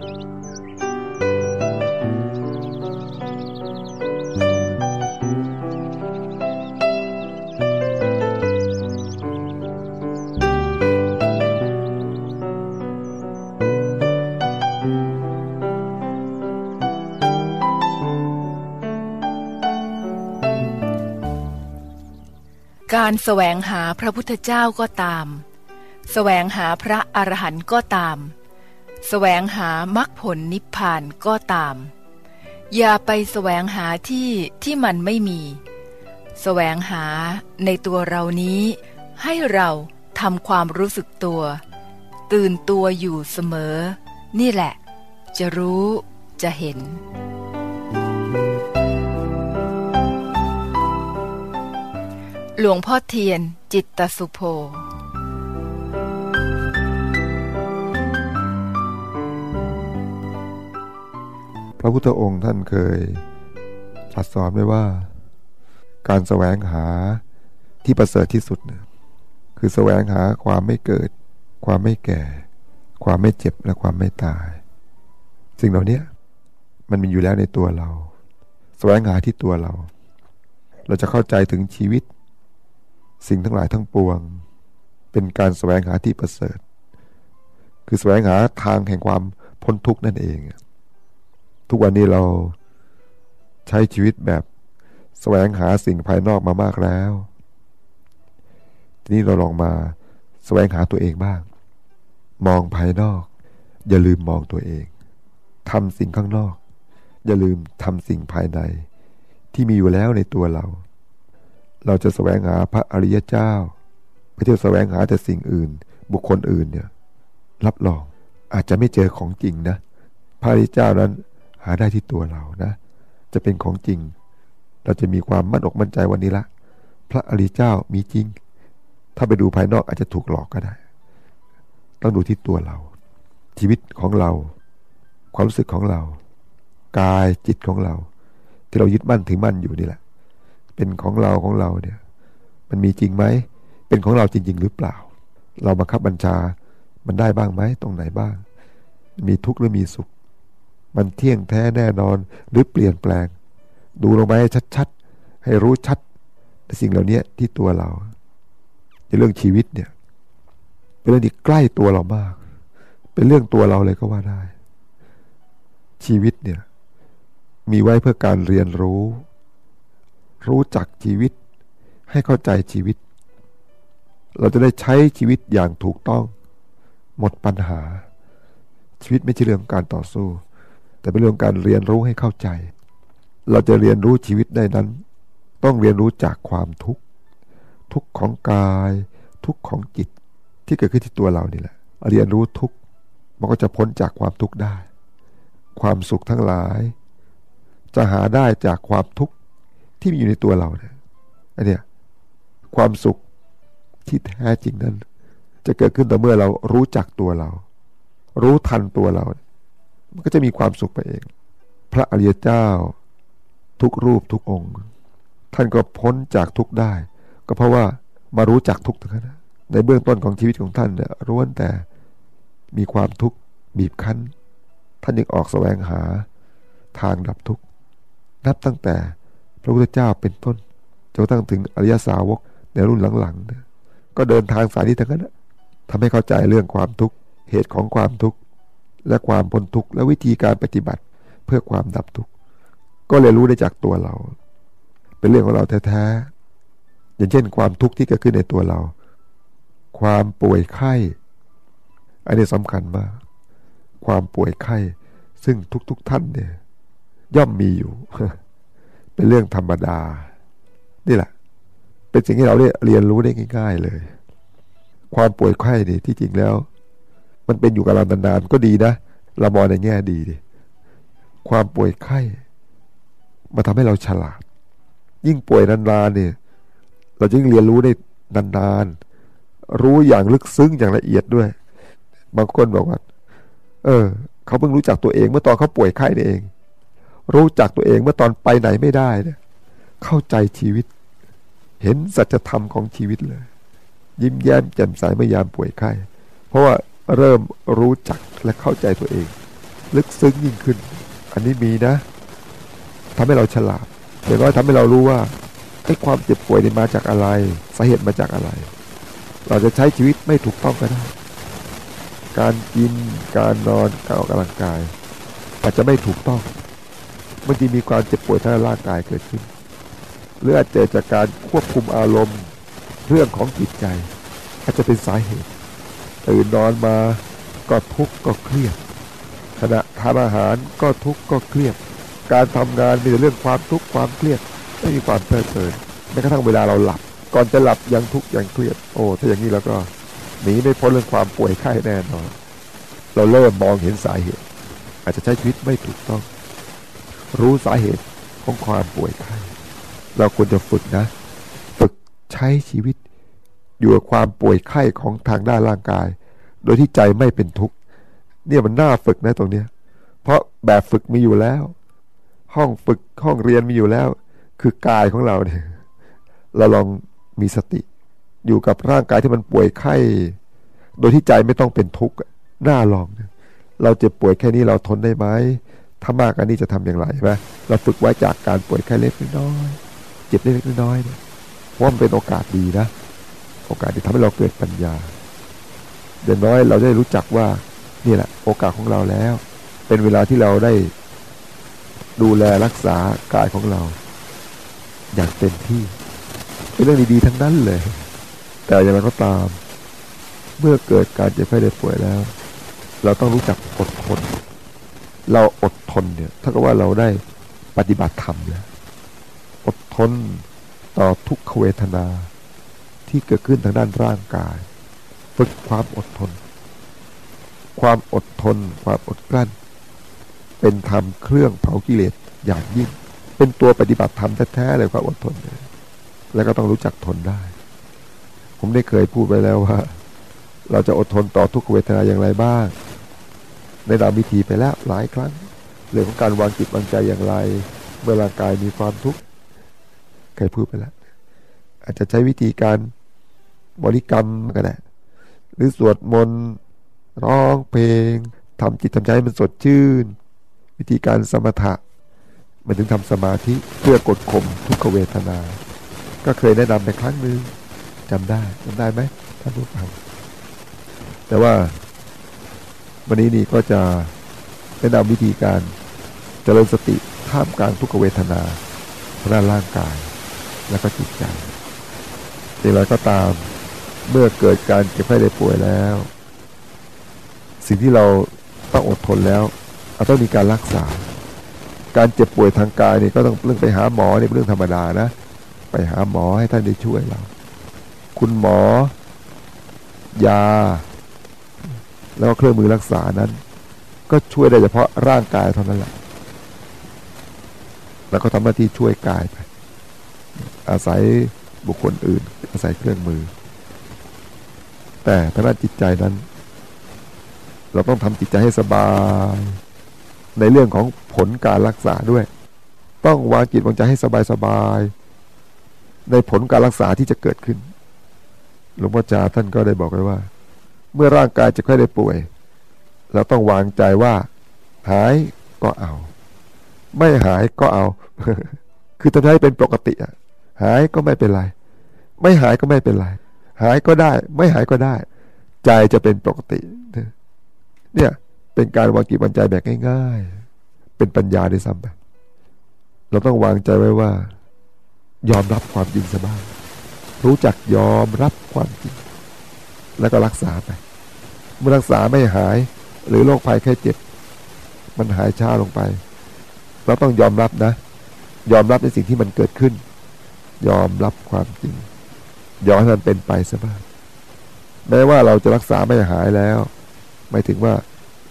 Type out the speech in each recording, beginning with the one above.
การแสวงหาพระพุทธเจ้าก็ตาม แสวงหาพระอรหันต์ก็ตาม แสวงหามรรคผลนิพพานก็ตาม อย่าไปแสวงหาที่ที่มันไม่มีแสวงหาในตัวเรานี้ ให้เราทำความรู้สึกตัว ตื่นตัวอยู่เสมอ นี่แหละ จะรู้จะเห็น หลวงพ่อเทียนจิตตสุโภ พระพุทธองค์ท่านเคยตรัสสอนไว้ว่า การแสวงหาที่ประเสริฐที่สุดนะคือแสวงหาความไม่เกิด ความไม่แก่ ความไม่เจ็บและความไม่ตาย สิ่งเหล่านี้มันมีอยู่แล้วในตัวเรา แสวงหาที่ตัวเรา เราจะเข้าใจถึงชีวิต สิ่งทั้งหลายทั้งปวง เป็นการแสวงหาที่ประเสริฐ คือแสวงหาทางแห่งความพ้นทุกข์นั่นเอง ทุกวันนี้เราใช้ชีวิตแบบแสวงหาสิ่งภายนอกมามากแล้ว ทีนี้เราลองมาแสวงหาตัวเองบ้าง มองภายนอก อย่าลืมมองตัวเองทำสิ่งข้างนอก อย่าลืมทำสิ่งภายใน ที่มีอยู่แล้วในตัวเรา เราจะแสวงหาพระอริยเจ้าไม่ใช่แสวงหาแต่สิ่งอื่น บุคคลอื่นเนี่ย รับรองอาจจะไม่เจอของจริงนะ พระอริยเจ้านั้น หาได้ที่ตัวเรานะ จะเป็นของจริง เราจะมีความมั่นอกมั่นใจวันนี้ละ พระอริยเจ้ามีจริง ถ้าไปดูภายนอกอาจจะถูกหลอกก็ได้ ต้องดูที่ตัวเรา ชีวิตของเรา ความรู้สึกของเรา กายจิตของเรา ที่เรายึดมั่นถือมั่นอยู่นี่แหละ เป็นของเราของเราเนี่ย มันมีจริงไหมเป็นของเราจริง ๆ หรือเปล่า เราบังคับบัญชามันได้บ้างไหมตรงไหนบ้าง มีทุกข์หรือมีสุข มันเที่ยงแท้แน่นอนหรือเปลี่ยนแปลง ดูลงไปให้ชัดๆ ให้รู้ชัดสิ่งเหล่านี้ที่ตัวเรา ในเรื่องชีวิตเนี่ย เป็นเรื่องที่ใกล้ตัวเรามาก เป็นเรื่องตัวเราเลยก็ว่าได้ ชีวิตเนี่ย มีไว้เพื่อการเรียนรู้ รู้จักชีวิต ให้เข้าใจชีวิต เราจะได้ใช้ชีวิตอย่างถูกต้อง หมดปัญหา ชีวิตไม่ใช่เรื่องการต่อสู้ แต่เป็นเรื่องการเรียนรู้ให้เข้าใจ เราจะเรียนรู้ชีวิตได้นั้น ต้องเรียนรู้จากความทุกข์ทุกข์ของกาย ทุกข์ของจิตที่เกิดขึ้นที่ตัวเรานี่แหละ เรียนรู้ทุกข์มันก็จะพ้นจากความทุกข์ได้ ความสุขทั้งหลาย จะหาได้จากความทุกข์ที่มีอยู่ในตัวเราเนี่ยอันเนี้ยความสุขที่แท้จริงนั้น จะเกิดขึ้นต่อเมื่อเรารู้จักตัวเรา รู้ทันตัวเรา มันก็จะมีความสุขไปเอง พระอริยเจ้า ทุกรูปทุกองค์ ท่านก็พ้นจากทุกได้ ก็เพราะว่ามารู้จักทุกทั้งนั้นในเบื้องต้นของชีวิตของท่านเนี่ยร้วนแต่มีความทุกข์บีบคั้น ท่านยังออกแสวงหาทางดับทุกข์นับตั้งแต่พระพุทธเจ้าเป็นต้นจนตั้งถึงอริยสาวกในรุ่นหลังๆ ก็เดินทางสายนี้ทั้งนั้นทำให้เข้าใจเรื่องความทุกข์เหตุของความทุกข์ และความพ้นทุกข์และวิธีการปฏิบัติเพื่อความดับทุกข์ก็เรียนรู้ได้จากตัวเรา เป็นเรื่องของเราแท้ๆอย่างเช่น ความทุกข์ที่เกิดขึ้นในตัวเรา ความป่วยไข้ อันนี้สำคัญมาก ความป่วยไข้ ซึ่งทุกๆทท่านเนี่ย ย่อมมีอยู่ เป็นเรื่องธรรมดา นี่แหละ เป็นสิ่งที่เราเรียนรู้ได้ง่าย ๆเลย ความป่วยไข้นี่ที่จริงแล้ว มันเป็นอยู่กับเรานานๆก็ดีนะเรามองในแง่ดีดิความป่วยไข้มาทำให้เราฉลาด ยิ่งป่วยนานๆเนี่ย เราจะยิ่งเรียนรู้ได้นานๆ รู้อย่างลึกซึ้งอย่างละเอียดด้วย บางคนบอกว่า เออ เขาเพิ่งรู้จักตัวเองเมื่อตอนเขาป่วยไข้นี่เอง รู้จักตัวเองเมื่อตอนไปไหนไม่ได้เนี่ย เข้าใจชีวิต เห็นสัจธรรมของชีวิตเลย ยิ้มแย้มแจ่มใสเมื่อยามป่วยไข้ เพราะว่า เริ่มรู้จักและเข้าใจตัวเอง ลึกซึ้งยิ่งขึ้น อันนี้มีนะทำให้เราฉลาดอย่างน้อยทำให้เรารู้ว่าไอ้ความเจ็บป่วยนี่มาจากอะไร สาเหตุมาจากอะไร เราจะใช้ชีวิตไม่ถูกต้องก็ได้ การกิน การนอน การออกกำลังกาย อาจจะไม่ถูกต้องบางทีมีความเจ็บป่วยทางร่างกายเกิดขึ้น หรืออาจจะจากการควบคุมอารมณ์ เรื่องของจิตใจ อาจจะเป็นสาเหตุ ตื่นนอนมาก็ทุกข์ก็เครียด ขณะทานอาหารก็ทุกข์ก็เครียด การทำงานมีแต่เรื่องความทุกข์ความเครียดไม่มีความเพลิดเพลินแม้กระทั่งเวลาเราหลับ ก่อนจะหลับยังทุกข์ยังเครียด โอ้ถ้าอย่างนี้แล้วก็หนีไม่พ้นเรื่องความป่วยไข้แน่นอน เราเริ่มมองเห็นสาเหตุ อาจจะใช้ชีวิตไม่ถูกต้อง รู้สาเหตุของความป่วยไข้เราควรจะฝึกนะ ฝึกใช้ชีวิต อยู่กับความป่วยไข้ของทางด้านร่างกาย โดยที่ใจไม่เป็นทุกข์เนี่ยมันน่าฝึกนะตรงเนี้ย เพราะแบบฝึกมีอยู่แล้ว ห้องฝึกห้องเรียนมีอยู่แล้ว คือกายของเราเนี่ยเราลองมีสติ อยู่กับร่างกายที่มันป่วยไข้ โดยที่ใจไม่ต้องเป็นทุกข์น่าลอง เราเจ็บป่วยแค่นี้เราทนได้ไหมถ้ามากกว่านี้จะทำอย่างไรใช่ไหมเราฝึกไว้จากการป่วยไข้เล็กน้อย เจ็บเล็กน้อยเนี่ยเพราะมันเป็นโอกาสดีนะ โอกาสที่ทำให้เราเกิดปัญญาเดี๋ยวน้อยเราได้รู้จักว่านี่แหละโอกาสของเราแล้ว เป็นเวลาที่เราได้ดูแลรักษากายของเรา อย่างเต็มที่เป็นเรื่องดีๆทั้งนั้นเลย แต่อย่างไรก็ตาม เมื่อเกิดการเจ็บไข้ได้ป่วยแล้ว เราต้องรู้จักอดทน เราอดทนเนี่ยถ้ากับว่าเราได้ปฏิบัติธรรมแล้วอดทนต่อทุกขเวทนา ที่เกิดขึ้นทางด้านร่างกาย ฝึกความอดทน ความอดทน ความอดกลั้น เป็นธรรมเครื่องเผากิเลสอย่างยิ่ง เป็นตัวปฏิบัติธรรมแท้ๆเลยความอดทนเนี่ยแล้วก็ต้องรู้จักทนได้ ผมได้เคยพูดไปแล้วว่า เราจะอดทนต่อทุกเวทนาอย่างไรบ้าง ในดาวิธีไปแล้วหลายครั้ง เรื่องของการวางจิตวางใจอย่างไร เมื่อร่างกายมีความทุกข์เคยพูดไปแล้ว อาจจะใช้วิธีการ บริกรรมก็ได้หรือสวดมนต์ร้องเพลงทำจิตทำใจให้มันสดชื่น วิธีการสมถะ มันถึงทำสมาธิเพื่อกดข่มทุกขเวทนา ก็เคยแนะนำไปครั้งหนึ่งจำได้จำได้ไหมท่านผู้ฟังแต่ว่าวันนี้นี่ก็จะแนะนำวิธีการเจริญสติท่ามกลางทุกขเวทนาด้านร่างกาย และก็จิตใจอย่างไรก็ตาม เมื่อเกิดการเจ็บไข้ได้ป่วยแล้ว สิ่งที่เราต้องอดทนแล้วเราต้องมีการรักษา การเจ็บป่วยทางกายนี่ก็ต้องเรื่องไปหาหมอนี่เป็นเรื่องธรรมดานะ ไปหาหมอให้ท่านได้ช่วยเรา คุณหมอ ยา แล้วก็เครื่องมือรักษานั้น ก็ช่วยได้เฉพาะร่างกายเท่านั้นแหละแล้วก็ทำหน้าที่ช่วยกายไป อาศัยบุคคลอื่น อาศัยเครื่องมือ แต่ทางด้านจิตใจนั้น เราต้องทำจิตใจให้สบาย ในเรื่องของผลการรักษาด้วย ต้องวางจิตวางใจให้สบายสบาย ในผลการรักษาที่จะเกิดขึ้น หลวงพ่อจาท่านก็ได้บอกไว้ว่า เมื่อร่างกายจะค่อยได้ป่วย เราต้องวางใจว่า หายก็เอา ไม่หายก็เอา คือทำให้เป็นปกติอะหายก็ไม่เป็นไร ไม่หายก็ไม่เป็นไร หายก็ได้ ไม่หายก็ได้ ใจจะเป็นปกติ เนี่ยเป็นการวางกิจวางใจแบบง่าย ๆ เป็นปัญญาด้วยซ้ำไปเราต้องวางใจไว้ว่า ยอมรับความจริงซะบ้างรู้จักยอมรับความจริง แล้วก็รักษาไป เมื่อรักษาไม่หาย หรือโรคภัยแค่เจ็บ มันหายช้าลงไป เราต้องยอมรับนะ ยอมรับในสิ่งที่มันเกิดขึ้น ยอมรับความจริง ยอมให้มันเป็นไปซะบ้างแม้ว่าเราจะรักษาไม่หายแล้ว ไม่ถึงว่า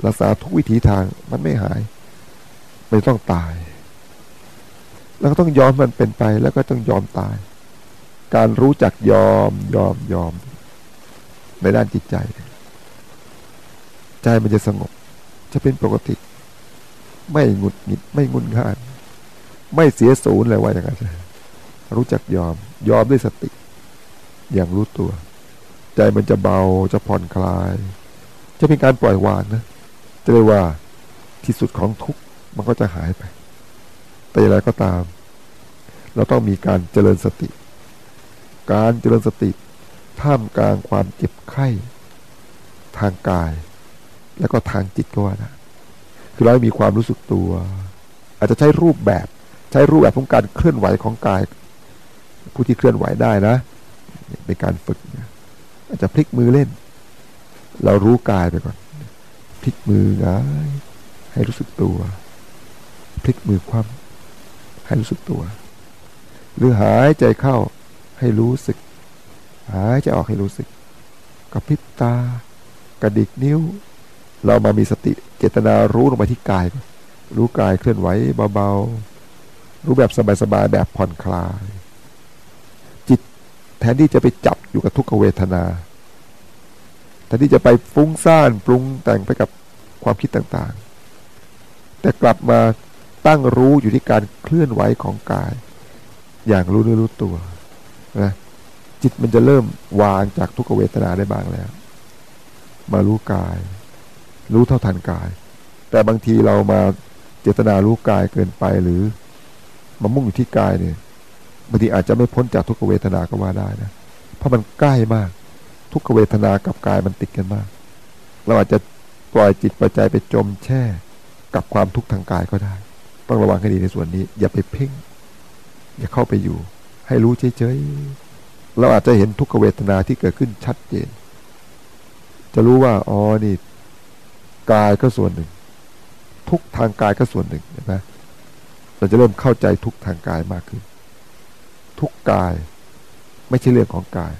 รักษาทุกวิถีทางมันไม่หาย ไม่ต้องตาย แล้วก็ต้องยอมมันเป็นไปแล้วก็ต้องยอมตาย การรู้จักยอมยอมยอม ในด้านจิตใจ ใจมันจะสงบ จะเป็นปกติ ไม่หงุดหงิดไม่งุนง่าน ไม่เสียศูนย์เลยว่าอย่างนั้นรู้จักยอมยอมด้วยสติ อย่างรู้ตัว ใจมันจะเบาจะผ่อนคลาย จะเป็นการปล่อยวางนะ จะเรียกว่าที่สุดของทุกมันก็จะหายไป แต่อย่างไรก็ตาม เราต้องมีการเจริญสติ การเจริญสติ ท่ามกลางความเจ็บไข้ ทางกาย แล้วก็ทางจิตก็ว่านะคือเรามีความรู้สึกตัว อาจจะใช้รูปแบบ ใช้รูปแบบของการเคลื่อนไหวของกาย ผู้ที่เคลื่อนไหวได้นะ เป็นการฝึกอาจจะพลิกมือเล่น เรารู้กายไปก่อน พลิกมือง่ายให้รู้สึกตัว พลิกมือคว่ำให้รู้สึกตัว หรือหายใจเข้าให้รู้สึก หายใจออกให้รู้สึกกระพริบตากระดิกนิ้ว เรามามีสติเจตนารู้ลงไปที่กาย รู้กายเคลื่อนไหวเบาๆ รู้แบบสบายๆแบบผ่อนคลาย แทนที่จะไปจับอยู่กับทุกขเวทนาแทนที่จะไปฟุ้งซ่านปรุงแต่งไปกับความคิดต่างๆ แต่กลับมาตั้งรู้อยู่ที่การเคลื่อนไหวของกาย อย่างรู้เนื้อรู้ตัวนะจิตมันจะเริ่มวางจากทุกขเวทนาได้บ้างแล้ว มารู้กาย รู้เท่าทันกาย แต่บางทีเรามาเจตนารู้กายเกินไปหรือมามุ่งอยู่ที่กายเนี่ย บางทีอาจจะไม่พ้นจากทุกขเวทนาก็ว่าได้นะเพราะมันใกล้มาก ทุกขเวทนากับกายมันติดกันมาก เราอาจจะปล่อยจิตปล่อยใจไปจมแช่ กับความทุกข์ทางกายก็ได้ ต้องระวังให้ดีในส่วนนี้ อย่าไปเพ่ง อย่าเข้าไปอยู่ ให้รู้เฉยๆเราอาจจะเห็นทุกขเวทนาที่เกิดขึ้นชัดเจน จะรู้ว่าอ๋อนี่กายก็ส่วนหนึ่ง ทุกทางกายก็ส่วนหนึ่งนะเราจะเริ่มเข้าใจทุกทางกายมากขึ้น ทุกกาย ไม่ใช่เรื่องของกาย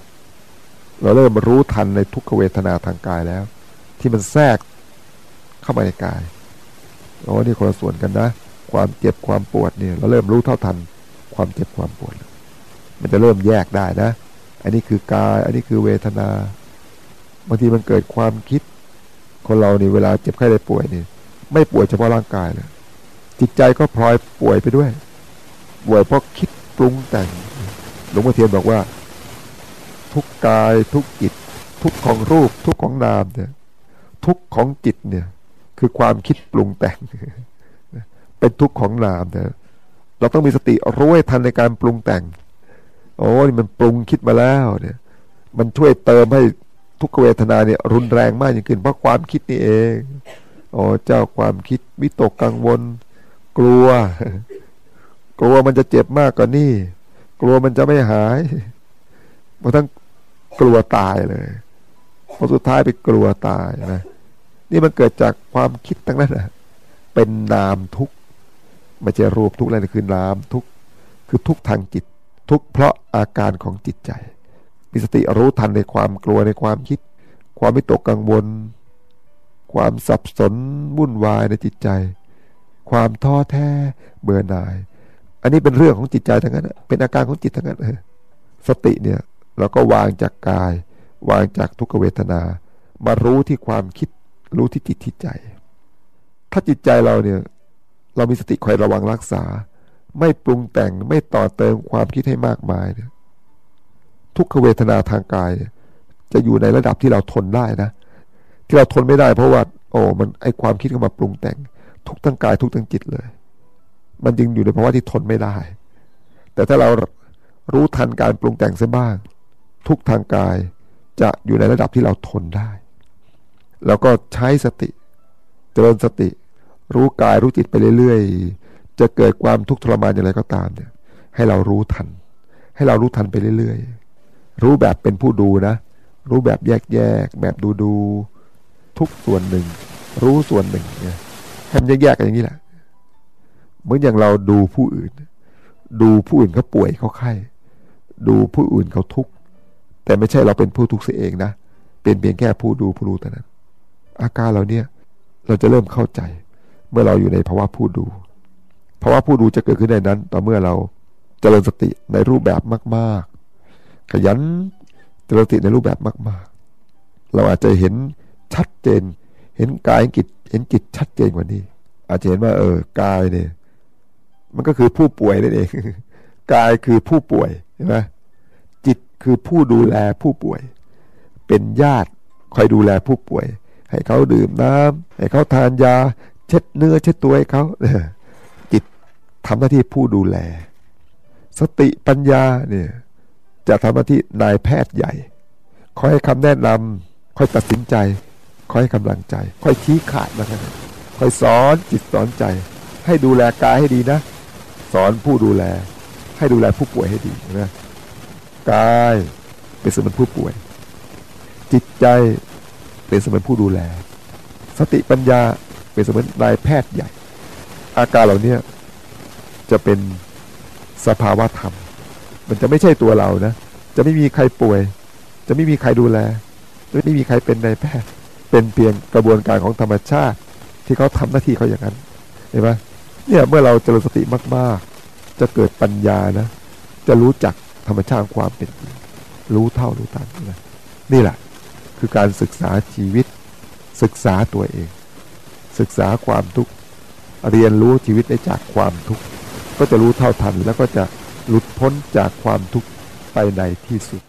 เราเริ่มรู้ทันในทุกขเวทนาทางกายแล้ว ที่มันแทรกเข้ามาในกายโอ้นี่คนละส่วนกันนะ ความเจ็บความปวดเนี่ย เราเริ่มรู้เท่าทัน ความเจ็บความปวด มันจะเริ่มแยกได้นะ อันนี้คือกาย อันนี้คือเวทนา บางทีมันเกิดความคิด คนเรานี่เวลาเจ็บไข้ได้ป่วยนี่ ไม่ป่วยเฉพาะร่างกายเลยจิตใจก็พลอยป่วยไปด้วยป่วยเพราะคิด ปรุงแต่ง หลวงพ่อเทียนบอกว่า ทุกกายทุกจิต ทุกของรูป ทุกของนามเนี่ยทุกของจิตเนี่ย คือความคิดปรุงแต่ง เป็นทุกของนามเนะเราต้องมีสติรู้ให้ทันในการปรุงแต่ง โอ้นี่มันปรุงคิดมาแล้วเนี่ย มันช่วยเติมให้ทุกเวทนาเนี่ย รุนแรงมากยิ่งขึ้นเพราะความคิดนี่เอง โอ้เจ้าความคิดวิตกกังวล กลัว กลัวมันจะเจ็บมากกว่านี่กลัวมันจะไม่หายบางทั้งกลัวตายเลยพอสุดท้ายไปกลัวตายนะนี่มันเกิดจากความคิดทั้งนั้นนะเป็นนามทุกไม่ใช่รูปทุกอะไรนี่คือนามทุกคือทุกทางจิต ทุกเพราะอาการของจิตใจมีสติรู้ทันในความกลัวในความคิด ความไม่ตกกังวล ความสับสนวุ่นวายในจิตใจ ความท้อแท้เบื่อหน่าย อันนี้เป็นเรื่องของจิตใจทั้งนั้นเป็นอาการของจิตทั้งนั้นสติเนี่ยเราก็วางจากกาย วางจากทุกขเวทนา มารู้ที่ความคิดรู้ที่จิตที่ใจ ถ้าจิตใจเราเนี่ยเรามีสติคอยระวังรักษา ไม่ปรุงแต่งไม่ต่อเติมความคิดให้มากมายเนี่ยทุกขเวทนาทางกายเนี่ยจะอยู่ในระดับที่เราทนได้นะ ที่เราทนไม่ได้เพราะว่า โอ้มันไอความคิดเข้ามาปรุงแต่ง ทุกทั้งกายทุกทั้งจิตเลย มันจึงอยู่ในภาวะที่ทนไม่ได้ แต่ถ้าเรารู้ทันการปรุงแต่งเสียบ้าง ทุกทางกายจะอยู่ในระดับที่เราทนได้ แล้วก็ใช้สติเจริญสติ รู้กายรู้จิตไปเรื่อยๆ จะเกิดความทุกข์ทรมานอย่างไรก็ตามเนี่ยให้เรารู้ทัน ให้เรารู้ทันไปเรื่อยๆ รู้แบบเป็นผู้ดูนะ รู้แบบแยกๆแบบดูดู ทุกส่วนหนึ่ง รู้ส่วนหนึ่งเนี่ยให้มันแยกๆกันอย่างนี้แหละ เหมือนอย่างเราดูผู้อื่น ดูผู้อื่นเขาป่วยเขาไข้ ดูผู้อื่นเขาทุกข์แต่ไม่ใช่เราเป็นผู้ทุกข์เสียเองนะ เป็นเพียงแค่ผู้ดูผู้รู้แต่นั้น อาการเราเนี่ยเราจะเริ่มเข้าใจ เมื่อเราอยู่ในภาวะผู้ดูภาวะผู้ดูจะเกิดขึ้นในนั้น ต่อเมื่อเราเจริญสติในรูปแบบมาก ๆ ขยันเจริญสติในรูปแบบมาก ๆ เราอาจจะเห็นชัดเจน เห็นกายเห็นจิตเห็นจิตชัดเจนกว่านี้ อาจจะเห็นว่าเออกายเนี่ย มันก็คือผู้ป่วยนั่นเอง กายคือผู้ป่วยใช่ไหมจิตคือผู้ดูแลผู้ป่วย เป็นญาติคอยดูแลผู้ป่วย ให้เขาดื่มน้ำให้เขาทานยา เช็ดเนื้อ เช็ดตัวให้เขาจิตทำหน้าที่ผู้ดูแล สติปัญญาเนี่ยจะทำหน้าที่นายแพทย์ใหญ่ คอยให้คำแนะนำคอยตัดสินใจ คอยให้กำลังใจ คอยชี้ขาดนะครับคอยสอนจิตสอนใจ ให้ดูแลกายให้ดีนะ สอนผู้ดูแล ให้ดูแลผู้ป่วยให้ดีนะกายเป็นเสมือนผู้ป่วย จิตใจเป็นเสมือนผู้ดูแล สติปัญญาเป็นเสมือนนายแพทย์ใหญ่ อาการเหล่านี้จะเป็นสภาวะธรรม มันจะไม่ใช่ตัวเรานะ จะไม่มีใครป่วย จะไม่มีใครดูแล จะไม่มีใครเป็นนายแพทย์ เป็นเพียงกระบวนการของธรรมชาติ ที่เขาทำหน้าที่เขาอย่างนั้น เห็นไหม เนี่ยเมื่อเราเจริญสติมากๆ จะเกิดปัญญานะ จะรู้จักธรรมชาติความเป็นจริงรู้เท่ารู้ทันนะนี่แหละคือการศึกษาชีวิต ศึกษาตัวเอง ศึกษาความทุกข์เรียนรู้ชีวิตได้จากความทุกข์ก็จะรู้เท่าทันแล้วก็จะหลุดพ้นจากความทุกข์ไปในที่สุด